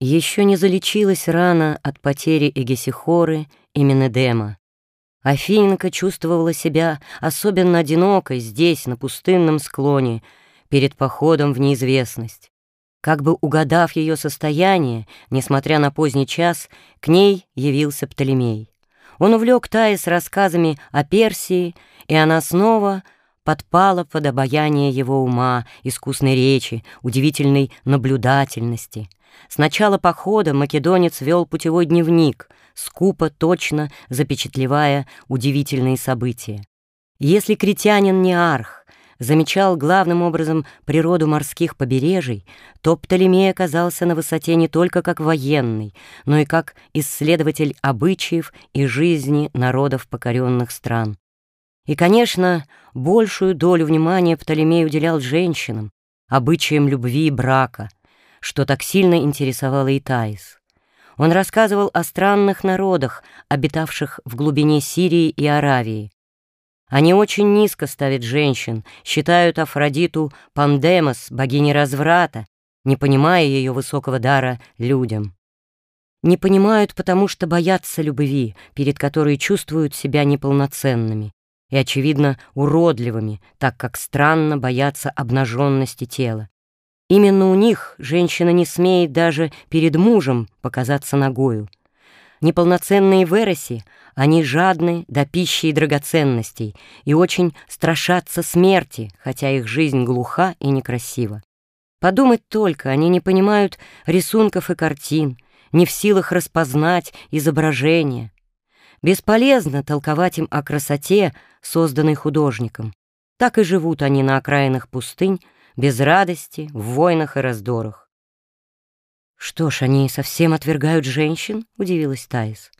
Еще не залечилась рана от потери Эгесихоры и Менедема. Афинка чувствовала себя особенно одинокой здесь, на пустынном склоне, перед походом в неизвестность. Как бы угадав ее состояние, несмотря на поздний час, к ней явился Птолемей. Он увлек Таис рассказами о Персии, и она снова подпала под обаяние его ума, искусной речи, удивительной наблюдательности. С начала похода македонец вел путевой дневник, скупо, точно запечатлевая удивительные события. Если критянин не арх, замечал главным образом природу морских побережий, то Птолемей оказался на высоте не только как военный, но и как исследователь обычаев и жизни народов покоренных стран. И, конечно, большую долю внимания Птолемей уделял женщинам, обычаям любви и брака, что так сильно интересовало и Таис. Он рассказывал о странных народах, обитавших в глубине Сирии и Аравии. Они очень низко ставят женщин, считают Афродиту Пандемос, богиней разврата, не понимая ее высокого дара людям. Не понимают, потому что боятся любви, перед которой чувствуют себя неполноценными и, очевидно, уродливыми, так как странно боятся обнаженности тела. Именно у них женщина не смеет даже перед мужем показаться ногою. Неполноценные в они жадны до пищи и драгоценностей и очень страшатся смерти, хотя их жизнь глуха и некрасива. Подумать только, они не понимают рисунков и картин, не в силах распознать изображения, Бесполезно толковать им о красоте, созданной художником. Так и живут они на окраинах пустынь, без радости, в войнах и раздорах. «Что ж, они совсем отвергают женщин?» — удивилась Таис.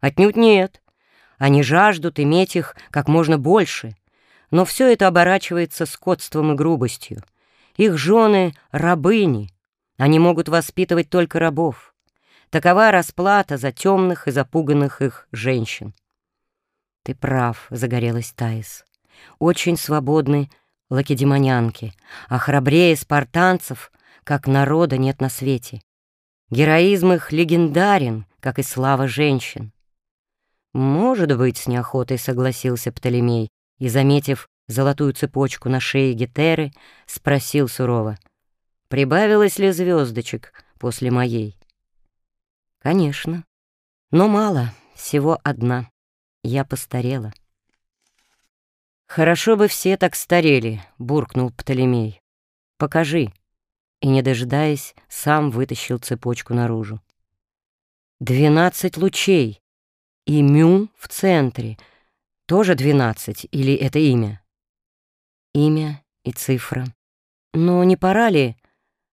«Отнюдь нет. Они жаждут иметь их как можно больше, но все это оборачивается скотством и грубостью. Их жены — рабыни, они могут воспитывать только рабов. Такова расплата за темных и запуганных их женщин. Ты прав, загорелась Таис. Очень свободны лакедемонянки, а храбрее спартанцев, как народа нет на свете. Героизм их легендарен, как и слава женщин. Может быть, с неохотой согласился Птолемей и, заметив золотую цепочку на шее Гетеры, спросил сурово, «Прибавилось ли звездочек после моей?» Конечно. Но мало, всего одна. Я постарела. «Хорошо бы все так старели», — буркнул Птолемей. «Покажи». И, не дожидаясь, сам вытащил цепочку наружу. «Двенадцать лучей. И Мю в центре. Тоже двенадцать, или это имя?» «Имя и цифра. Но не пора ли?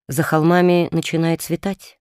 За холмами начинает светать».